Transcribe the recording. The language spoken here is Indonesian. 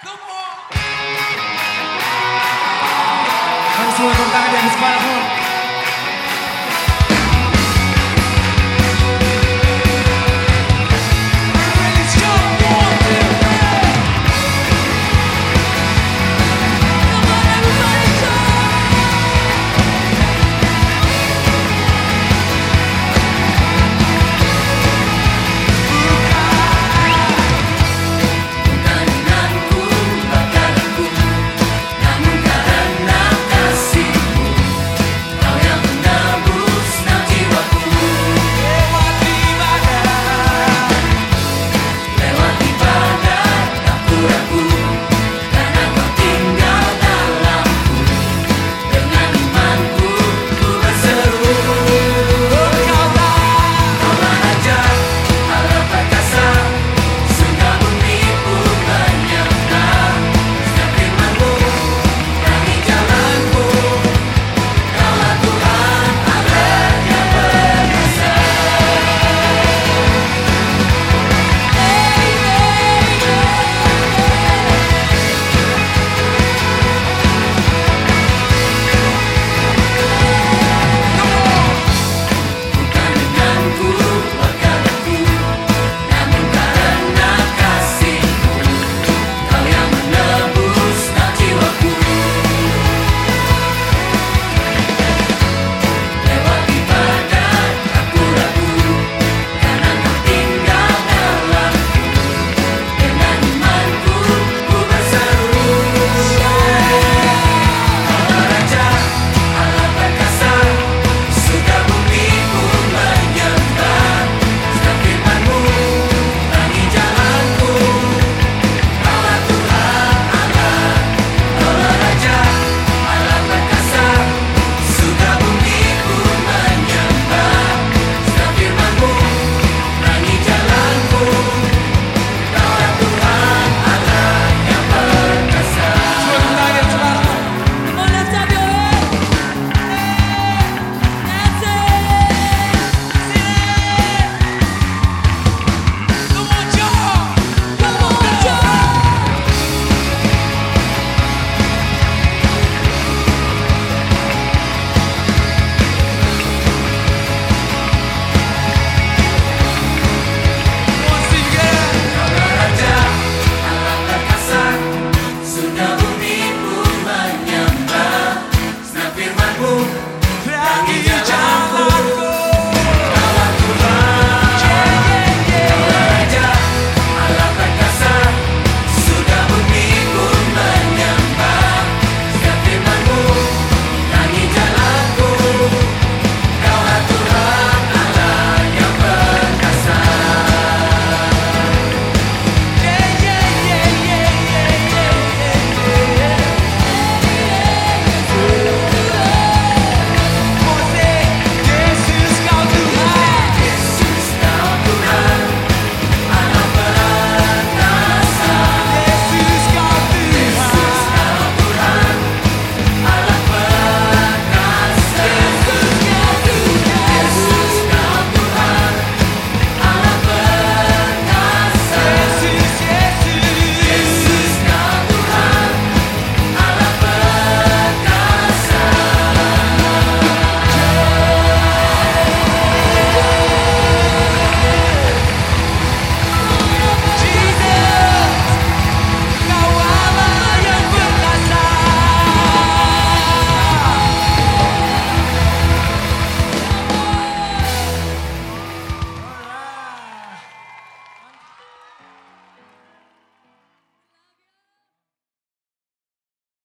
Come semua Langsung tepuk tangan di atas